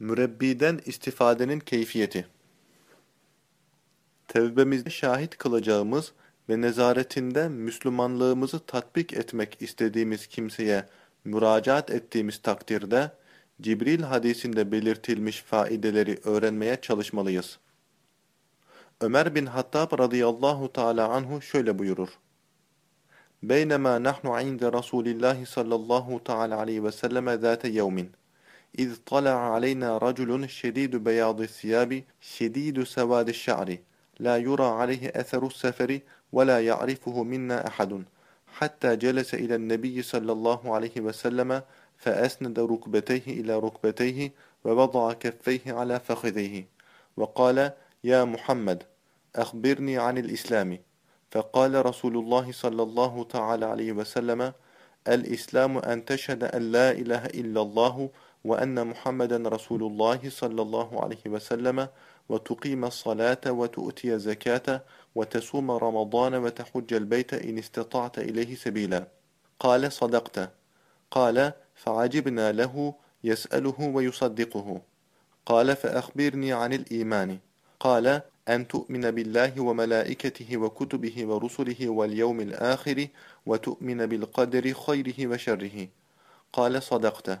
Mürebbiden istifadenin keyfiyeti Tevbemizde şahit kılacağımız ve nezaretinde Müslümanlığımızı tatbik etmek istediğimiz kimseye müracaat ettiğimiz takdirde Cibril hadisinde belirtilmiş faideleri öğrenmeye çalışmalıyız. Ömer bin Hattab radıyallahu teala anhu şöyle buyurur. Beynema nahnu inde Resulillahi sallallahu teala aleyhi ve selleme zâte yevmin. إذ طلع علينا رجل شديد بياض الثياب شديد سواد الشعر. لا يرى عليه أثر السفر ولا يعرفه منا أحد. حتى جلس إلى النبي صلى الله عليه وسلم فأسند ركبتيه إلى ركبتيه ووضع كفيه على فخذيه. وقال يا محمد أخبرني عن الإسلام. فقال رسول الله صلى الله تعالى عليه وسلم الإسلام أن تشهد أن لا إله إلا الله وأن محمدا رسول الله صلى الله عليه وسلم وتقيم الصلاة وتؤتي الزكاة وتصوم رمضان وتحج البيت إن استطعت إليه سبيلا. قال صدقت. قال فعجبنا له يسأله ويصدقه. قال فأخبرني عن الإيمان. قال أن تؤمن بالله وملائكته وكتبه ورسله واليوم الآخر وتؤمن بالقدر خيره وشره. قال صدقت.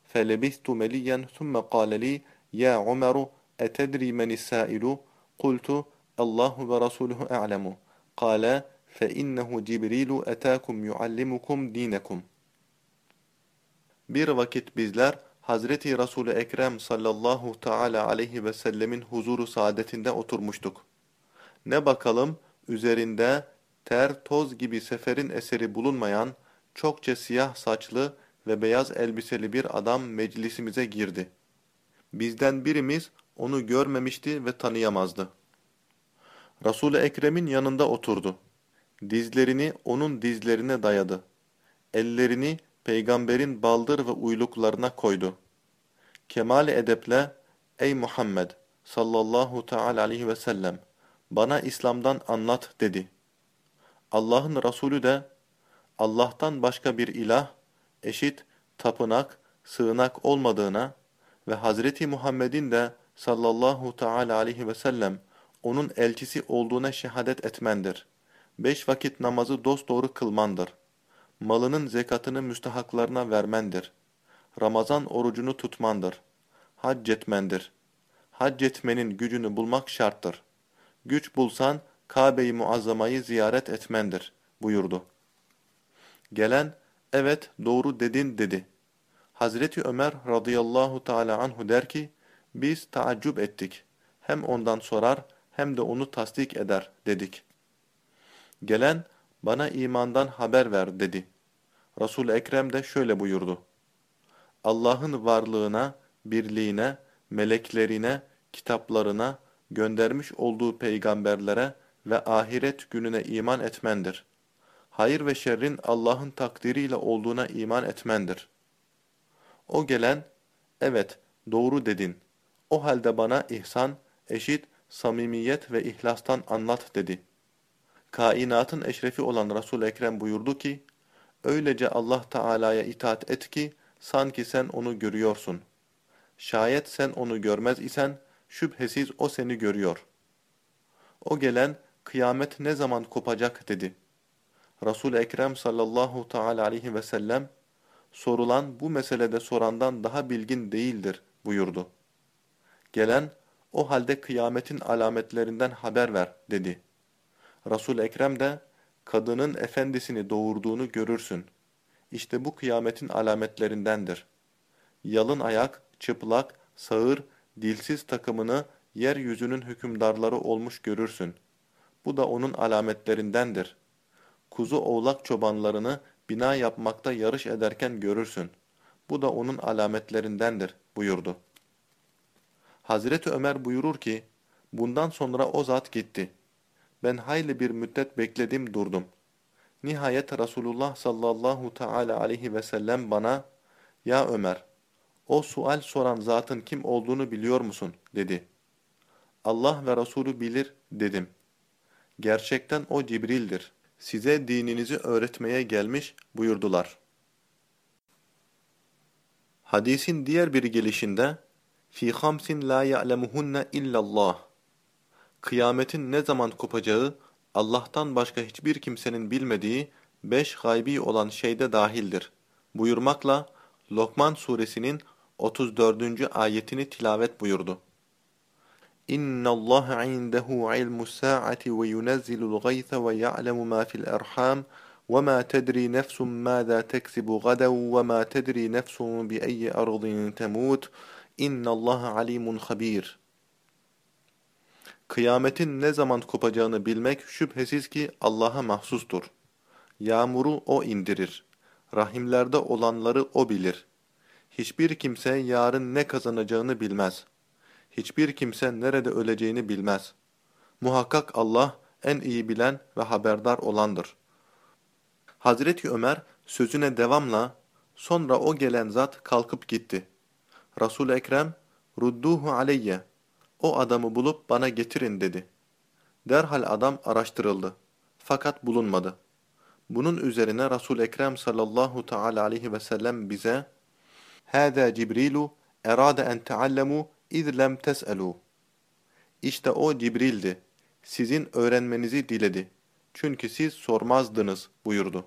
فلبثت مليا ثم قال لي يا عمر أتدري من السائل قلت الله ورسوله أعلم قال فإنه جبريل أتاكم يعلمكم دينكم Bir vakit bizler Hazreti Resul-i Ekrem sallallahu teala aleyhi ve sellemin huzuru saadetinde oturmuştuk. Ne bakalım üzerinde ter, toz gibi seferin eseri bulunmayan çokça siyah saçlı ve beyaz elbiseli bir adam meclisimize girdi. Bizden birimiz onu görmemişti ve tanıyamazdı. Resul-i Ekrem'in yanında oturdu. Dizlerini onun dizlerine dayadı. Ellerini peygamberin baldır ve uyluklarına koydu. Kemal-i edeple, ey Muhammed sallallahu teala aleyhi ve sellem, bana İslam'dan anlat dedi. Allah'ın Resulü de, Allah'tan başka bir ilah, eşit, tapınak, sığınak olmadığına ve Hazreti Muhammed'in de sallallahu teala aleyhi ve sellem onun elçisi olduğuna şehadet etmendir. Beş vakit namazı dosdoğru kılmandır. Malının zekatını müstahaklarına vermendir. Ramazan orucunu tutmandır. Hac etmendir. Hac etmenin gücünü bulmak şarttır. Güç bulsan Kabe-i Muazzama'yı ziyaret etmendir buyurdu. Gelen, evet doğru dedin dedi. Hazreti Ömer radıyallahu teala anhu der ki, biz taaccüp ettik. Hem ondan sorar hem de onu tasdik eder dedik. Gelen, bana imandan haber ver dedi. resul Ekrem de şöyle buyurdu. Allah'ın varlığına, birliğine, meleklerine, kitaplarına, göndermiş olduğu peygamberlere ve ahiret gününe iman etmendir. Hayır ve şerrin Allah'ın takdiriyle olduğuna iman etmendir. O gelen, evet doğru dedin. O halde bana ihsan, eşit, samimiyet ve ihlastan anlat dedi. Kainatın eşrefi olan Resul-i Ekrem buyurdu ki, Öylece Allah Teala'ya itaat et ki, sanki sen onu görüyorsun. Şayet sen onu görmez isen, şüphesiz o seni görüyor. O gelen, kıyamet ne zaman kopacak dedi. Resul-i Ekrem sallallahu teala aleyhi ve sellem, sorulan bu meselede sorandan daha bilgin değildir buyurdu. Gelen, o halde kıyametin alametlerinden haber ver dedi. resul Ekrem de, kadının efendisini doğurduğunu görürsün. İşte bu kıyametin alametlerindendir. Yalın ayak, çıplak, sağır, dilsiz takımını yeryüzünün hükümdarları olmuş görürsün. Bu da onun alametlerindendir. Kuzu oğlak çobanlarını bina yapmakta yarış ederken görürsün. Bu da onun alametlerindendir buyurdu. Hazreti Ömer buyurur ki, bundan sonra o zat gitti. Ben hayli bir müddet bekledim durdum. Nihayet Resulullah sallallahu teala aleyhi ve sellem bana, Ya Ömer, o sual soran zatın kim olduğunu biliyor musun? dedi. Allah ve Resulü bilir dedim. Gerçekten o Cibril'dir. Size dininizi öğretmeye gelmiş buyurdular. Hadisin diğer bir gelişinde fi hamsin la ya'lemuhunne illallah. Kıyametin ne zaman kopacağı Allah'tan başka hiçbir kimsenin bilmediği beş gaybi olan şeyde dahildir. Buyurmakla Lokman suresinin 34. ayetini tilavet buyurdu. İnna Allah indehu ilmus saati ve yunazzilul gaytha ve ya'lemu ma fil erham وَمَا تَدْرِي نَفْسٌ مَاذَا تَكْسِبُ غَدًا وَمَا تَدْرِي نَفْسٌ بِأَيِّ أَرْضٍ تَمُوتُ اِنَّ اللّٰهَ عَلِيمٌ خَب۪يرٌ Kıyametin ne zaman kopacağını bilmek şüphesiz ki Allah'a mahsustur. Yağmuru O indirir. Rahimlerde olanları O bilir. Hiçbir kimse yarın ne kazanacağını bilmez. Hiçbir kimse nerede öleceğini bilmez. Muhakkak Allah en iyi bilen ve haberdar olandır. Hazreti Ömer sözüne devamla sonra o gelen zat kalkıp gitti. resul Ekrem rudduhu aleyye o adamı bulup bana getirin dedi. Derhal adam araştırıldı. Fakat bulunmadı. Bunun üzerine resul Ekrem sallallahu teala aleyhi ve sellem bize Hâzâ Cibrilu erâde en teallemû iz lem tes'elû İşte o Cibril'di. Sizin öğrenmenizi diledi. Çünkü siz sormazdınız buyurdu.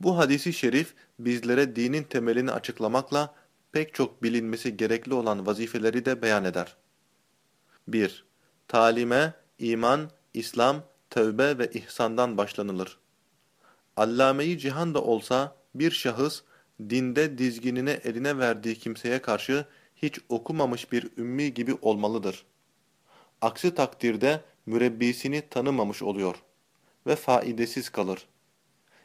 Bu hadisi şerif bizlere dinin temelini açıklamakla pek çok bilinmesi gerekli olan vazifeleri de beyan eder. 1. Talime, iman, İslam, tövbe ve ihsandan başlanılır. Allame-i cihan da olsa bir şahıs dinde dizginine eline verdiği kimseye karşı hiç okumamış bir ümmi gibi olmalıdır. Aksi takdirde mürebbisini tanımamış oluyor ve faidesiz kalır.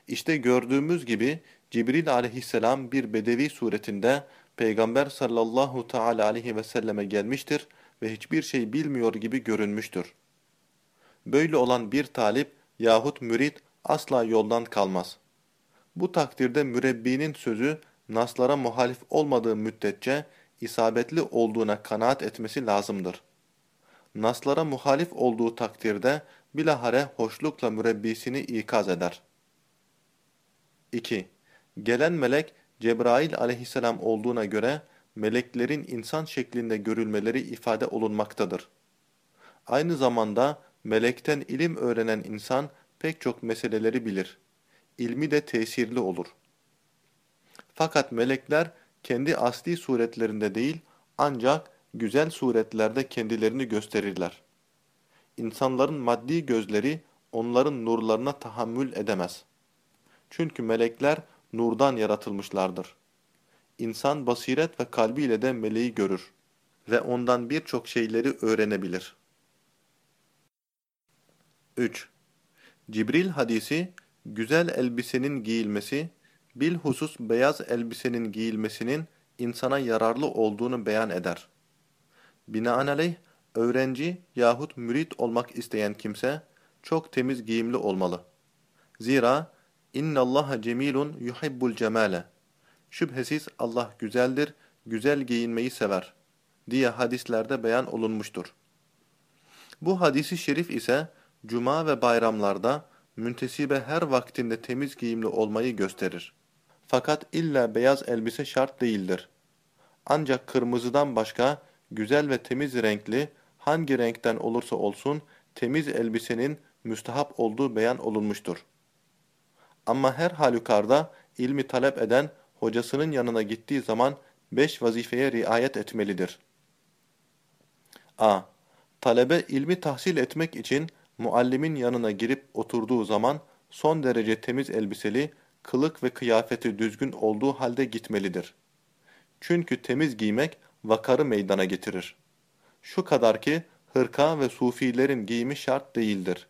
İşte gördüğümüz gibi Cibril aleyhisselam bir bedevi suretinde Peygamber sallallahu teala aleyhi ve selleme gelmiştir ve hiçbir şey bilmiyor gibi görünmüştür. Böyle olan bir talip yahut mürit asla yoldan kalmaz. Bu takdirde mürebbinin sözü naslara muhalif olmadığı müddetçe isabetli olduğuna kanaat etmesi lazımdır. Naslara muhalif olduğu takdirde bilahare hoşlukla mürebbisini ikaz eder. 2. Gelen melek Cebrail aleyhisselam olduğuna göre meleklerin insan şeklinde görülmeleri ifade olunmaktadır. Aynı zamanda melekten ilim öğrenen insan pek çok meseleleri bilir. İlmi de tesirli olur. Fakat melekler kendi asli suretlerinde değil ancak güzel suretlerde kendilerini gösterirler. İnsanların maddi gözleri onların nurlarına tahammül edemez. Çünkü melekler nurdan yaratılmışlardır. İnsan basiret ve kalbiyle de meleği görür ve ondan birçok şeyleri öğrenebilir. 3. Cibril hadisi, güzel elbisenin giyilmesi, bilhusus beyaz elbisenin giyilmesinin insana yararlı olduğunu beyan eder. Binaenaleyh, öğrenci yahut mürit olmak isteyen kimse, çok temiz giyimli olmalı. Zira, İnna Allah cemilun yuhibbul cemale. Şüphesiz Allah güzeldir, güzel giyinmeyi sever diye hadislerde beyan olunmuştur. Bu hadisi şerif ise cuma ve bayramlarda müntesibe her vaktinde temiz giyimli olmayı gösterir. Fakat illa beyaz elbise şart değildir. Ancak kırmızıdan başka güzel ve temiz renkli hangi renkten olursa olsun temiz elbisenin müstahap olduğu beyan olunmuştur. Ama her halükarda ilmi talep eden hocasının yanına gittiği zaman beş vazifeye riayet etmelidir. a. Talebe ilmi tahsil etmek için muallimin yanına girip oturduğu zaman son derece temiz elbiseli, kılık ve kıyafeti düzgün olduğu halde gitmelidir. Çünkü temiz giymek vakarı meydana getirir. Şu kadar ki hırka ve sufilerin giyimi şart değildir.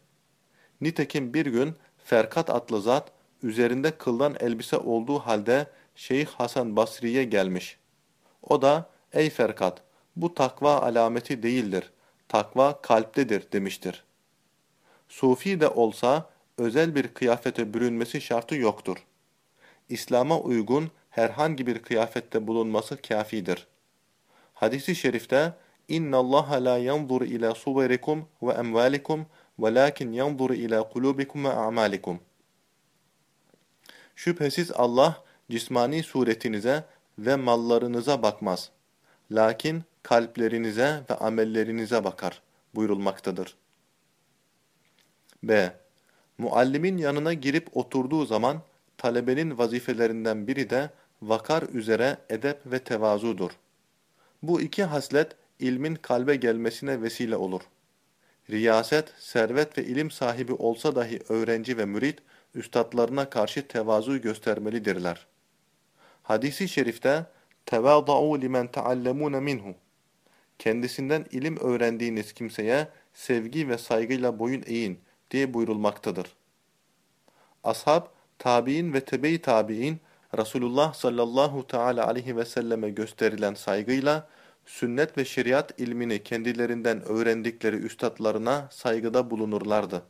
Nitekim bir gün Ferkat adlı zat üzerinde kıldan elbise olduğu halde Şeyh Hasan Basri'ye gelmiş. O da, ey Ferkat, Bu takva alameti değildir. Takva kalptedir demiştir. Sufi de olsa özel bir kıyafete bürünmesi şartı yoktur. İslam'a uygun herhangi bir kıyafette bulunması kafidir. Hadisi şerifte اِنَّ اللّٰهَ لَا يَنْظُرُ اِلَى صُوَرِكُمْ وَاَمْوَالِكُمْ وَلَاكِنْ يَنْظُرُ اِلَى قُلُوبِكُمْ وَاَعْمَالِكُمْ Şüphesiz Allah cismani suretinize ve mallarınıza bakmaz. Lakin kalplerinize ve amellerinize bakar buyurulmaktadır. B. Muallimin yanına girip oturduğu zaman talebenin vazifelerinden biri de vakar üzere edep ve tevazudur. Bu iki haslet ilmin kalbe gelmesine vesile olur. Riyaset, servet ve ilim sahibi olsa dahi öğrenci ve mürit, üstadlarına karşı tevazu göstermelidirler. Hadisi şerifte, تَوَاضَعُوا لِمَنْ تَعَلَّمُونَ minhu. Kendisinden ilim öğrendiğiniz kimseye sevgi ve saygıyla boyun eğin diye buyurulmaktadır. Ashab, tabi'in ve tebe-i tabi'in Resulullah sallallahu teala aleyhi ve selleme gösterilen saygıyla sünnet ve şeriat ilmini kendilerinden öğrendikleri üstadlarına saygıda bulunurlardı.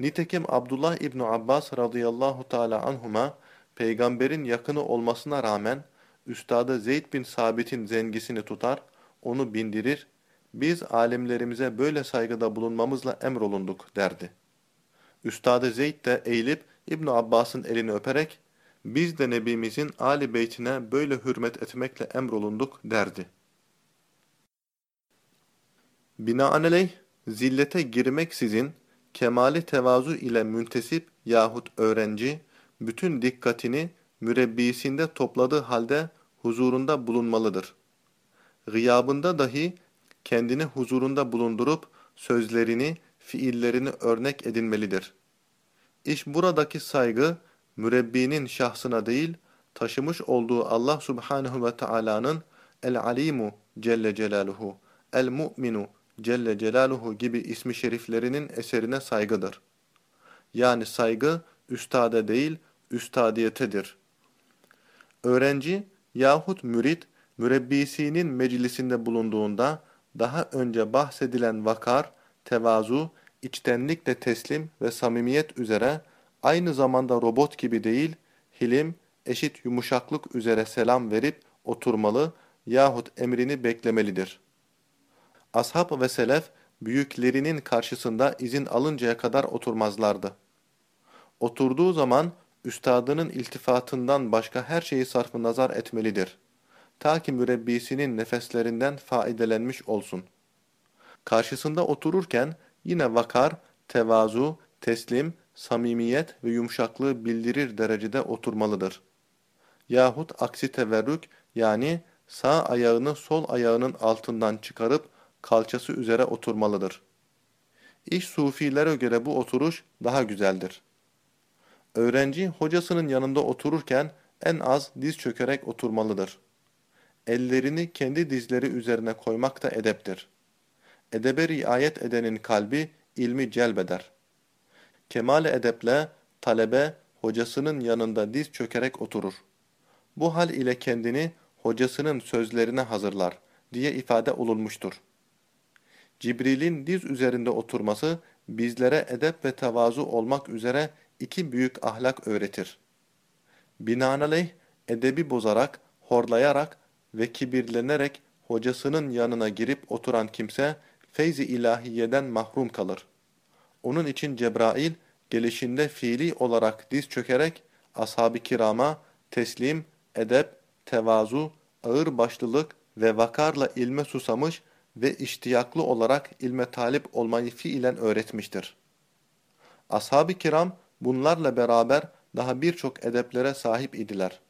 Nitekim Abdullah İbni Abbas radıyallahu teala anhuma peygamberin yakını olmasına rağmen üstadı Zeyd bin Sabit'in zengisini tutar, onu bindirir, biz alimlerimize böyle saygıda bulunmamızla emrolunduk derdi. Üstadı Zeyd de eğilip İbn Abbas'ın elini öperek biz de Nebimizin Ali Beytine böyle hürmet etmekle emrolunduk derdi. Binaenaleyh zillete girmek sizin kemali tevazu ile müntesip yahut öğrenci bütün dikkatini mürebbisinde topladığı halde huzurunda bulunmalıdır. Gıyabında dahi kendini huzurunda bulundurup sözlerini, fiillerini örnek edinmelidir. İş buradaki saygı, mürebbinin şahsına değil, taşımış olduğu Allah subhanehu ve Taala'nın El-Alimu Celle Celaluhu, El-Mu'minu Celle Celaluhu gibi ismi şeriflerinin eserine saygıdır. Yani saygı, üstada değil, üstadiyetedir. Öğrenci yahut mürit, mürebbisinin meclisinde bulunduğunda, daha önce bahsedilen vakar, tevazu, içtenlikle teslim ve samimiyet üzere, aynı zamanda robot gibi değil, hilim, eşit yumuşaklık üzere selam verip oturmalı yahut emrini beklemelidir. Ashab ve selef, büyüklerinin karşısında izin alıncaya kadar oturmazlardı. Oturduğu zaman, üstadının iltifatından başka her şeyi sarfı nazar etmelidir. Ta ki mürebbisinin nefeslerinden faidelenmiş olsun. Karşısında otururken yine vakar, tevazu, teslim, samimiyet ve yumuşaklığı bildirir derecede oturmalıdır. Yahut aksi teverrük yani sağ ayağını sol ayağının altından çıkarıp kalçası üzere oturmalıdır. İş sufilere göre bu oturuş daha güzeldir. Öğrenci hocasının yanında otururken en az diz çökerek oturmalıdır. Ellerini kendi dizleri üzerine koymak da edeptir. Edebe riayet edenin kalbi ilmi celbeder. kemal edeple talebe hocasının yanında diz çökerek oturur. Bu hal ile kendini hocasının sözlerine hazırlar diye ifade olunmuştur. Cibril'in diz üzerinde oturması bizlere edep ve tevazu olmak üzere iki büyük ahlak öğretir. Binaenaleyh edebi bozarak, horlayarak ve kibirlenerek hocasının yanına girip oturan kimse feyzi ilahiyeden mahrum kalır. Onun için Cebrail gelişinde fiili olarak diz çökerek ashab-ı kirama teslim, edep, tevazu, ağır başlılık ve vakarla ilme susamış ve iştiyaklı olarak ilme talip olmayı fiilen öğretmiştir. Ashab-ı kiram bunlarla beraber daha birçok edeplere sahip idiler.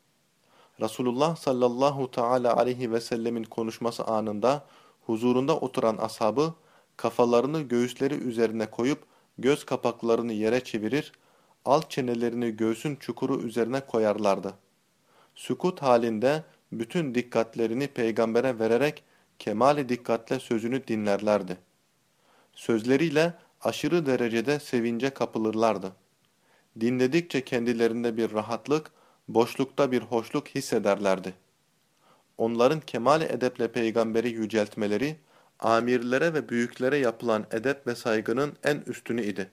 Resulullah sallallahu teala aleyhi ve sellemin konuşması anında huzurunda oturan ashabı kafalarını göğüsleri üzerine koyup göz kapaklarını yere çevirir, alt çenelerini göğsün çukuru üzerine koyarlardı. Sükut halinde bütün dikkatlerini peygambere vererek kemali dikkatle sözünü dinlerlerdi. Sözleriyle aşırı derecede sevince kapılırlardı. Dinledikçe kendilerinde bir rahatlık, boşlukta bir hoşluk hissederlerdi. Onların kemal edeple peygamberi yüceltmeleri, amirlere ve büyüklere yapılan edep ve saygının en üstünü idi.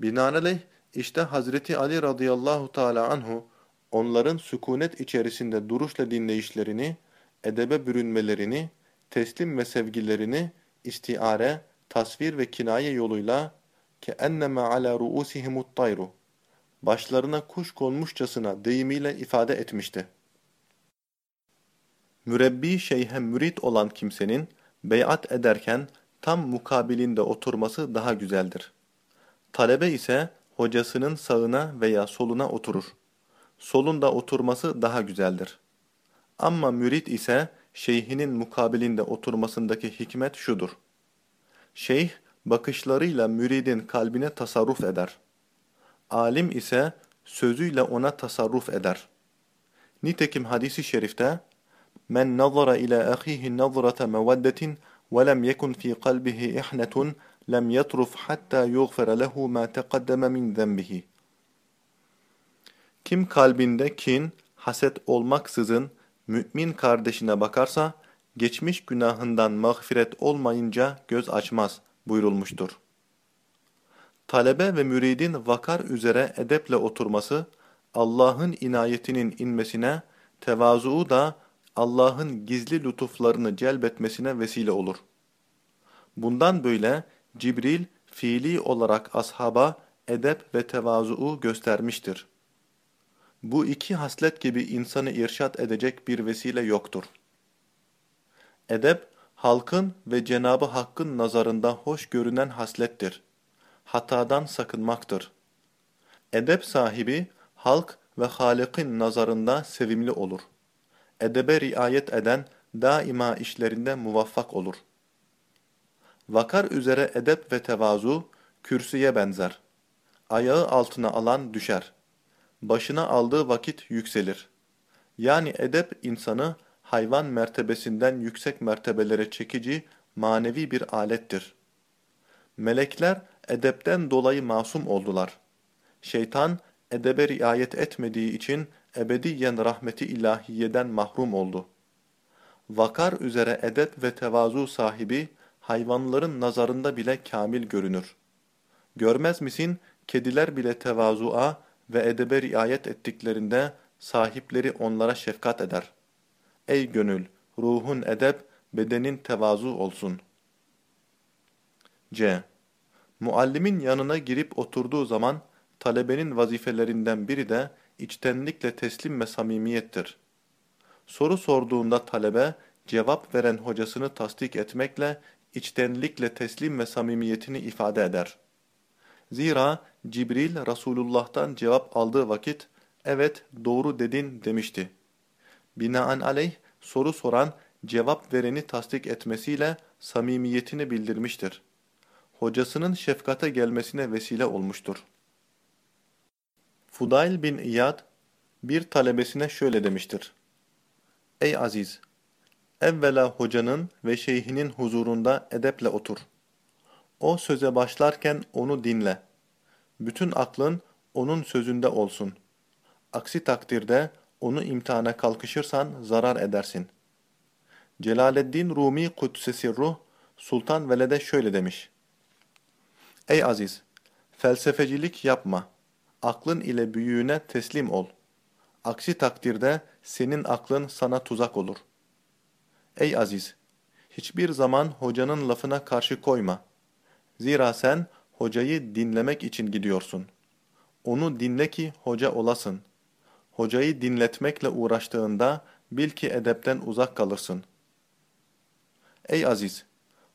Binaenaleyh işte Hazreti Ali radıyallahu teala anhu onların sükunet içerisinde duruşla dinleyişlerini, edebe bürünmelerini, teslim ve sevgilerini istiare, tasvir ve kinaye yoluyla keenneme ala ruusihimut tayru başlarına kuş konmuşçasına deyimiyle ifade etmişti. Mürebbi şeyhe mürit olan kimsenin beyat ederken tam mukabilinde oturması daha güzeldir. Talebe ise hocasının sağına veya soluna oturur. Solunda oturması daha güzeldir. Ama mürit ise şeyhinin mukabilinde oturmasındaki hikmet şudur. Şeyh bakışlarıyla müridin kalbine tasarruf eder. Alim ise sözüyle ona tasarruf eder. Nitekim hadisi şerifte Men nazara ila ahihi nazrata meveddetin ve lem yekun fi kalbihi ihnetun lem yatruf hatta yughfara lehu ma teqaddeme min zenbihi. Kim kalbinde kin, haset olmaksızın mümin kardeşine bakarsa, geçmiş günahından mağfiret olmayınca göz açmaz buyurulmuştur. Talebe ve müridin vakar üzere edeple oturması, Allah'ın inayetinin inmesine, tevazuu da Allah'ın gizli lütuflarını celbetmesine vesile olur. Bundan böyle Cibril fiili olarak ashaba edep ve tevazuu göstermiştir. Bu iki haslet gibi insanı irşat edecek bir vesile yoktur. Edep, halkın ve Cenabı Hakk'ın nazarında hoş görünen haslettir. Hatadan sakınmaktır. Edep sahibi, halk ve Halık'ın nazarında sevimli olur. Edebe riayet eden daima işlerinde muvaffak olur. Vakar üzere edep ve tevazu, kürsüye benzer. Ayağı altına alan düşer başına aldığı vakit yükselir. Yani edep insanı hayvan mertebesinden yüksek mertebelere çekici manevi bir alettir. Melekler edepten dolayı masum oldular. Şeytan edebe riayet etmediği için ebediyen rahmeti ilahiyeden mahrum oldu. Vakar üzere edep ve tevazu sahibi hayvanların nazarında bile kamil görünür. Görmez misin kediler bile tevazua ve edebe riayet ettiklerinde sahipleri onlara şefkat eder. Ey gönül, ruhun edep, bedenin tevazu olsun. C. Muallimin yanına girip oturduğu zaman talebenin vazifelerinden biri de içtenlikle teslim ve samimiyettir. Soru sorduğunda talebe cevap veren hocasını tasdik etmekle içtenlikle teslim ve samimiyetini ifade eder. Zira Cibril Resulullah'tan cevap aldığı vakit evet doğru dedin demişti. Binaenaleyh soru soran cevap vereni tasdik etmesiyle samimiyetini bildirmiştir. Hocasının şefkate gelmesine vesile olmuştur. Fudail bin İyad bir talebesine şöyle demiştir. Ey Aziz! Evvela hocanın ve şeyhinin huzurunda edeple otur. O söze başlarken onu dinle. Bütün aklın onun sözünde olsun. Aksi takdirde onu imtihana kalkışırsan zarar edersin. Celaleddin Rumi Kudsesi Ruh, Sultan Veled'e şöyle demiş. Ey Aziz! Felsefecilik yapma. Aklın ile büyüğüne teslim ol. Aksi takdirde senin aklın sana tuzak olur. Ey Aziz! Hiçbir zaman hocanın lafına karşı koyma. Zira sen hocayı dinlemek için gidiyorsun. Onu dinle ki hoca olasın. Hocayı dinletmekle uğraştığında bil ki edepten uzak kalırsın. Ey aziz!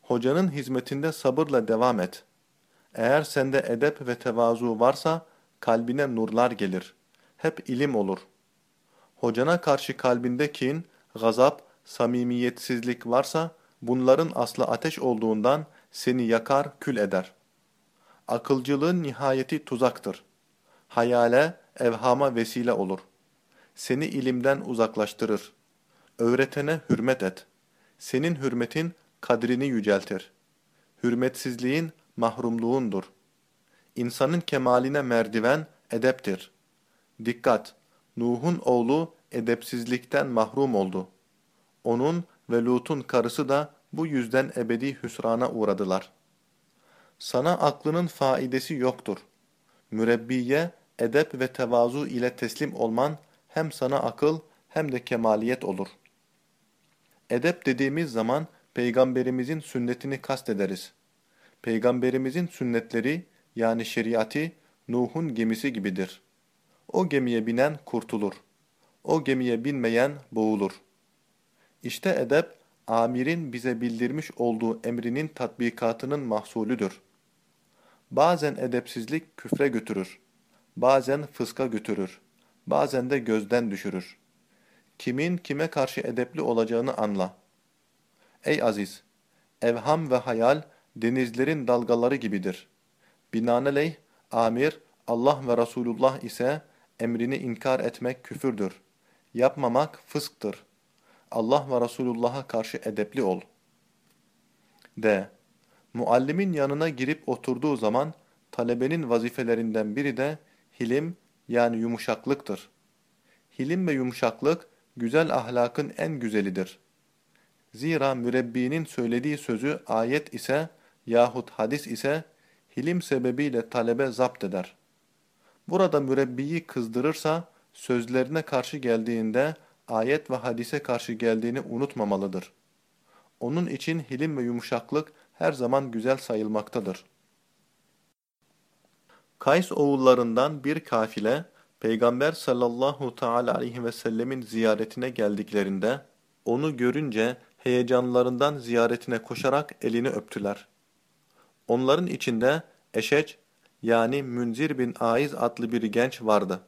Hocanın hizmetinde sabırla devam et. Eğer sende edep ve tevazu varsa kalbine nurlar gelir. Hep ilim olur. Hocana karşı kalbinde kin, gazap, samimiyetsizlik varsa bunların aslı ateş olduğundan seni yakar, kül eder. Akılcılığın nihayeti tuzaktır. Hayale, evhama vesile olur. Seni ilimden uzaklaştırır. Öğretene hürmet et. Senin hürmetin kadrini yüceltir. Hürmetsizliğin mahrumluğundur. İnsanın kemaline merdiven edeptir. Dikkat! Nuh'un oğlu edepsizlikten mahrum oldu. Onun ve Lut'un karısı da bu yüzden ebedi hüsrana uğradılar. Sana aklının faidesi yoktur. Mürebbiye, edep ve tevazu ile teslim olman hem sana akıl hem de kemaliyet olur. Edep dediğimiz zaman Peygamberimizin sünnetini kastederiz. Peygamberimizin sünnetleri yani şeriatı Nuh'un gemisi gibidir. O gemiye binen kurtulur. O gemiye binmeyen boğulur. İşte edep, amirin bize bildirmiş olduğu emrinin tatbikatının mahsulüdür. Bazen edepsizlik küfre götürür. Bazen fıska götürür. Bazen de gözden düşürür. Kimin kime karşı edepli olacağını anla. Ey aziz! Evham ve hayal denizlerin dalgaları gibidir. Binaenaleyh amir Allah ve Resulullah ise emrini inkar etmek küfürdür. Yapmamak fısktır. Allah ve Resulullah'a karşı edepli ol. D. Muallimin yanına girip oturduğu zaman talebenin vazifelerinden biri de hilim yani yumuşaklıktır. Hilim ve yumuşaklık güzel ahlakın en güzelidir. Zira mürebbinin söylediği sözü ayet ise yahut hadis ise hilim sebebiyle talebe zapt eder. Burada mürebbiyi kızdırırsa sözlerine karşı geldiğinde ayet ve hadise karşı geldiğini unutmamalıdır. Onun için hilim ve yumuşaklık her zaman güzel sayılmaktadır. Kays oğullarından bir kafile Peygamber sallallahu teala aleyhi ve sellemin ziyaretine geldiklerinde onu görünce heyecanlarından ziyaretine koşarak elini öptüler. Onların içinde Eşeç yani Münzir bin Aiz adlı bir genç vardı.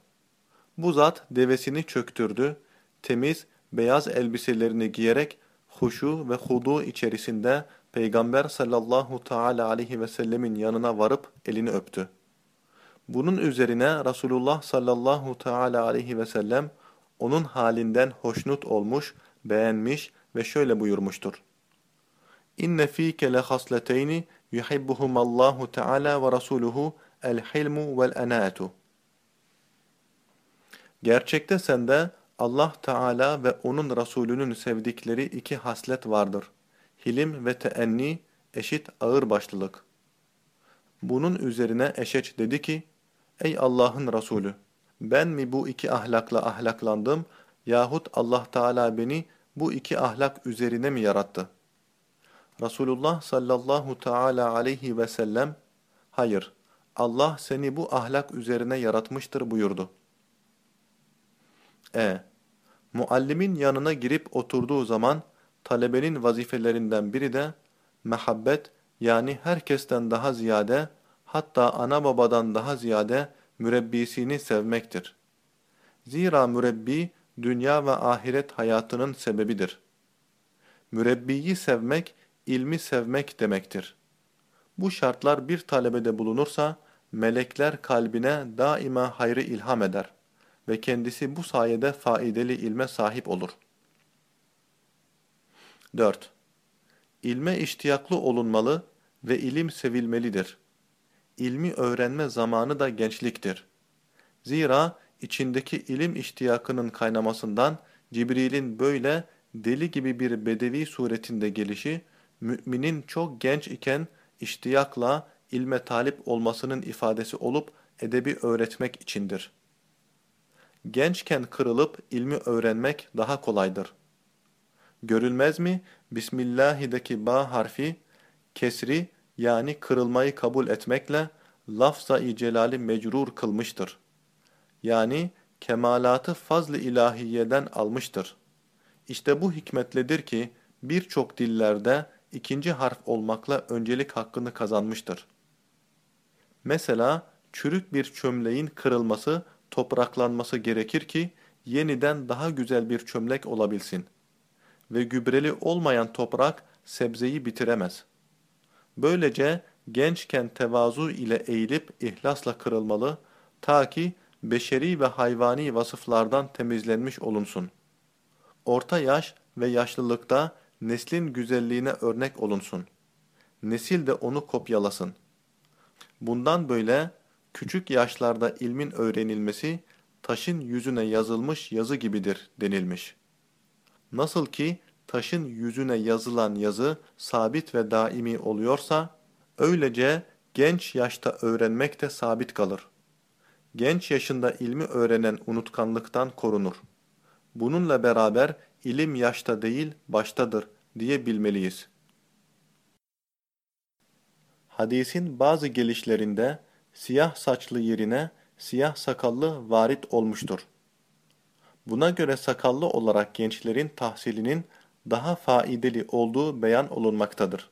Bu zat devesini çöktürdü, temiz, beyaz elbiselerini giyerek huşu ve hudu içerisinde Peygamber sallallahu teala aleyhi ve sellemin yanına varıp elini öptü. Bunun üzerine Resulullah sallallahu teala aleyhi ve sellem onun halinden hoşnut olmuş, beğenmiş ve şöyle buyurmuştur. İnne fîke le hasleteyni yuhibbuhumallahu teala ve rasuluhu el hilmu vel enaatu. Gerçekte sende Allah Teala ve onun Resulünün sevdikleri iki haslet vardır. Hilim ve teenni eşit ağırbaşlılık. Bunun üzerine Eşeç dedi ki, Ey Allah'ın Resulü! Ben mi bu iki ahlakla ahlaklandım yahut Allah Teala beni bu iki ahlak üzerine mi yarattı? Resulullah sallallahu teala aleyhi ve sellem, Hayır, Allah seni bu ahlak üzerine yaratmıştır buyurdu. E. Muallimin yanına girip oturduğu zaman talebenin vazifelerinden biri de mehabbet yani herkesten daha ziyade hatta ana babadan daha ziyade mürebbisini sevmektir. Zira mürebbi dünya ve ahiret hayatının sebebidir. Mürebbiyi sevmek, ilmi sevmek demektir. Bu şartlar bir talebede bulunursa, melekler kalbine daima hayrı ilham eder ve kendisi bu sayede faydalı ilme sahip olur. 4. İlme iştiyaklı olunmalı ve ilim sevilmelidir. İlmi öğrenme zamanı da gençliktir. Zira içindeki ilim iştiyakının kaynamasından Cibril'in böyle deli gibi bir bedevi suretinde gelişi, müminin çok genç iken iştiyakla ilme talip olmasının ifadesi olup edebi öğretmek içindir. Gençken kırılıp ilmi öğrenmek daha kolaydır. Görülmez mi? Bismillahideki ba harfi, kesri yani kırılmayı kabul etmekle lafza-i celali mecrur kılmıştır. Yani kemalatı fazl-ı ilahiyeden almıştır. İşte bu hikmetledir ki birçok dillerde ikinci harf olmakla öncelik hakkını kazanmıştır. Mesela çürük bir çömleğin kırılması, topraklanması gerekir ki yeniden daha güzel bir çömlek olabilsin. Ve gübreli olmayan toprak sebzeyi bitiremez. Böylece gençken tevazu ile eğilip ihlasla kırılmalı ta ki beşeri ve hayvani vasıflardan temizlenmiş olunsun. Orta yaş ve yaşlılıkta neslin güzelliğine örnek olunsun. Nesil de onu kopyalasın. Bundan böyle küçük yaşlarda ilmin öğrenilmesi taşın yüzüne yazılmış yazı gibidir denilmiş. Nasıl ki taşın yüzüne yazılan yazı sabit ve daimi oluyorsa, öylece genç yaşta öğrenmek de sabit kalır. Genç yaşında ilmi öğrenen unutkanlıktan korunur. Bununla beraber ilim yaşta değil baştadır diye bilmeliyiz. Hadisin bazı gelişlerinde siyah saçlı yerine siyah sakallı varit olmuştur. Buna göre sakallı olarak gençlerin tahsilinin daha faidalı olduğu beyan olunmaktadır.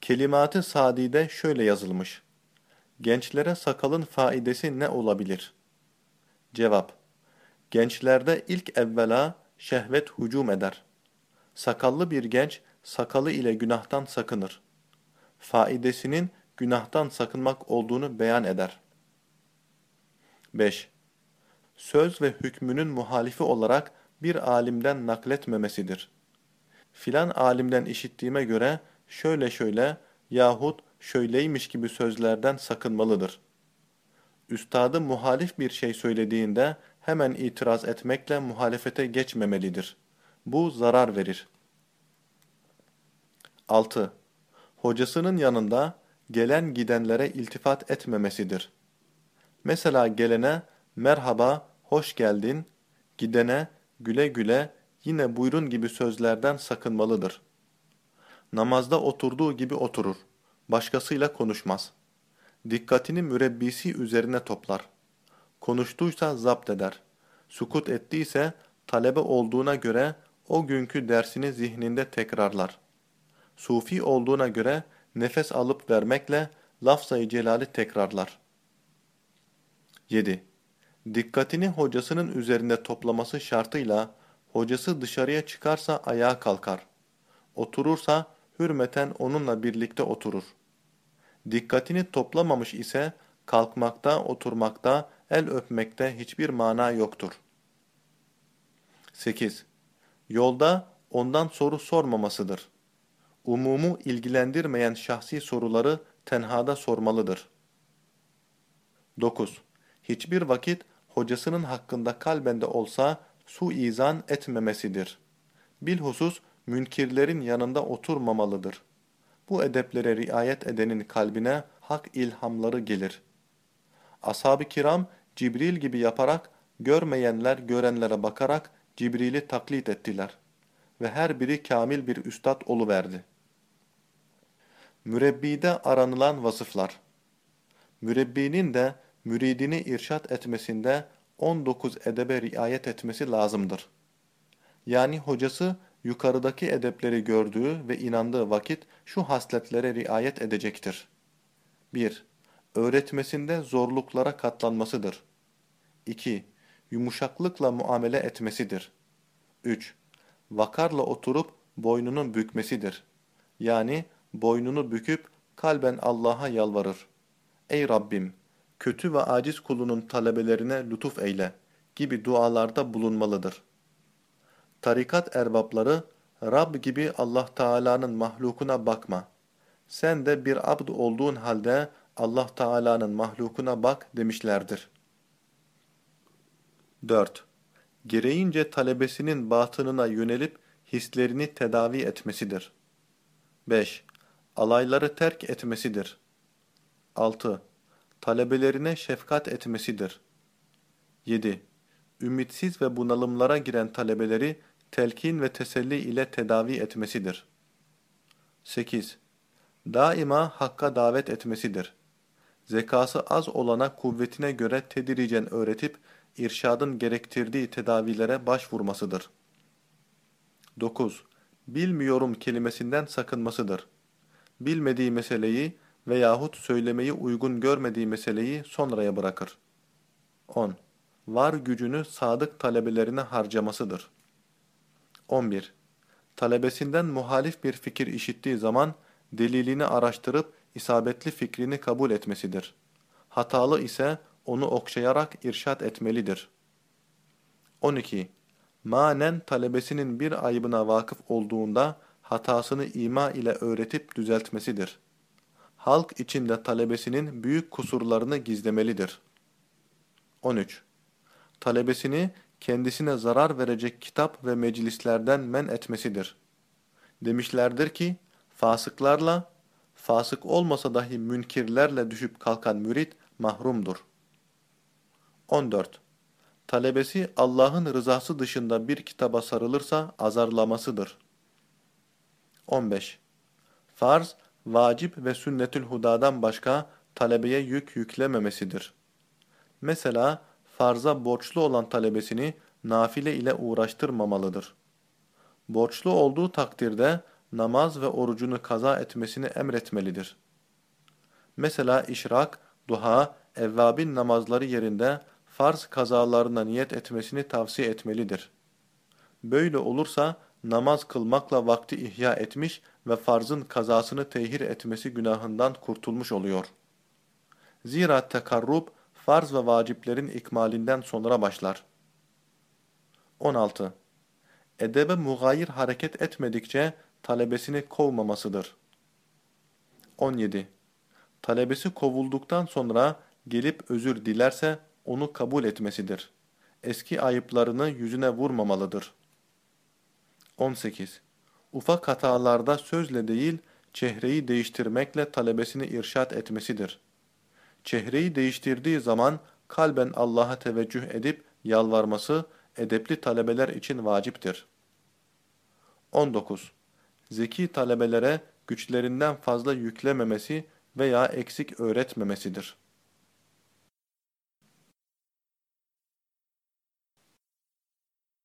Kelimat-ı Sadi'de şöyle yazılmış. Gençlere sakalın faidesi ne olabilir? Cevap Gençlerde ilk evvela şehvet hücum eder. Sakallı bir genç sakalı ile günahtan sakınır. Faidesinin günahtan sakınmak olduğunu beyan eder. 5. Söz ve hükmünün muhalifi olarak bir alimden nakletmemesidir. Filan alimden işittiğime göre şöyle şöyle yahut şöyleymiş gibi sözlerden sakınmalıdır. Üstadı muhalif bir şey söylediğinde hemen itiraz etmekle muhalefete geçmemelidir. Bu zarar verir. 6. Hocasının yanında gelen gidenlere iltifat etmemesidir. Mesela gelene merhaba, hoş geldin, gidene güle güle, yine buyurun gibi sözlerden sakınmalıdır. Namazda oturduğu gibi oturur, başkasıyla konuşmaz. Dikkatini mürebbisi üzerine toplar. Konuştuysa zapt eder. Sukut ettiyse talebe olduğuna göre o günkü dersini zihninde tekrarlar. Sufi olduğuna göre nefes alıp vermekle lafzayı celali tekrarlar. 7. Dikkatini hocasının üzerinde toplaması şartıyla hocası dışarıya çıkarsa ayağa kalkar. Oturursa hürmeten onunla birlikte oturur. Dikkatini toplamamış ise kalkmakta, oturmakta, el öpmekte hiçbir mana yoktur. 8. Yolda ondan soru sormamasıdır. Umumu ilgilendirmeyen şahsi soruları tenhada sormalıdır. 9. Hiçbir vakit hocasının hakkında kalbende olsa suizan etmemesidir. Bilhusus münkirlerin yanında oturmamalıdır. Bu edeplere riayet edenin kalbine hak ilhamları gelir. Ashab-ı kiram Cibril gibi yaparak görmeyenler görenlere bakarak Cibril'i taklit ettiler ve her biri kamil bir üstad oluverdi. Mürebbide aranılan vasıflar Mürebbinin de müridini irşat etmesinde 19 edebe riayet etmesi lazımdır. Yani hocası yukarıdaki edepleri gördüğü ve inandığı vakit şu hasletlere riayet edecektir. 1. Öğretmesinde zorluklara katlanmasıdır. 2. Yumuşaklıkla muamele etmesidir. 3. Vakarla oturup boynunun bükmesidir. Yani boynunu büküp kalben Allah'a yalvarır. Ey Rabbim! kötü ve aciz kulunun talebelerine lütuf eyle gibi dualarda bulunmalıdır. Tarikat erbapları, Rab gibi Allah Teala'nın mahlukuna bakma. Sen de bir abd olduğun halde Allah Teala'nın mahlukuna bak demişlerdir. 4. Gereğince talebesinin batınına yönelip hislerini tedavi etmesidir. 5. Alayları terk etmesidir. 6 talebelerine şefkat etmesidir. 7. Ümitsiz ve bunalımlara giren talebeleri telkin ve teselli ile tedavi etmesidir. 8. Daima hakka davet etmesidir. Zekası az olana kuvvetine göre tediricen öğretip irşadın gerektirdiği tedavilere başvurmasıdır. 9. Bilmiyorum kelimesinden sakınmasıdır. Bilmediği meseleyi veyahut söylemeyi uygun görmediği meseleyi sonraya bırakır. 10. Var gücünü sadık talebelerine harcamasıdır. 11. Talebesinden muhalif bir fikir işittiği zaman delilini araştırıp isabetli fikrini kabul etmesidir. Hatalı ise onu okşayarak irşat etmelidir. 12. Manen talebesinin bir ayıbına vakıf olduğunda hatasını ima ile öğretip düzeltmesidir halk içinde talebesinin büyük kusurlarını gizlemelidir. 13. talebesini kendisine zarar verecek kitap ve meclislerden men etmesidir. Demişlerdir ki, fasıklarla, fasık olmasa dahi münkirlerle düşüp kalkan mürit mahrumdur. 14. Talebesi Allah'ın rızası dışında bir kitaba sarılırsa azarlamasıdır. 15. Farz, vacip ve sünnetül hudadan başka talebeye yük yüklememesidir. Mesela farza borçlu olan talebesini nafile ile uğraştırmamalıdır. Borçlu olduğu takdirde namaz ve orucunu kaza etmesini emretmelidir. Mesela işrak, duha, evvabin namazları yerinde farz kazalarına niyet etmesini tavsiye etmelidir. Böyle olursa namaz kılmakla vakti ihya etmiş ve farzın kazasını tehir etmesi günahından kurtulmuş oluyor. Zira tekarrub, farz ve vaciplerin ikmalinden sonra başlar. 16. Edebe mugayir hareket etmedikçe talebesini kovmamasıdır. 17. Talebesi kovulduktan sonra gelip özür dilerse onu kabul etmesidir. Eski ayıplarını yüzüne vurmamalıdır. 18. Ufak hatalarda sözle değil, çehreyi değiştirmekle talebesini irşat etmesidir. Çehreyi değiştirdiği zaman kalben Allah'a teveccüh edip yalvarması edepli talebeler için vaciptir. 19. Zeki talebelere güçlerinden fazla yüklememesi veya eksik öğretmemesidir.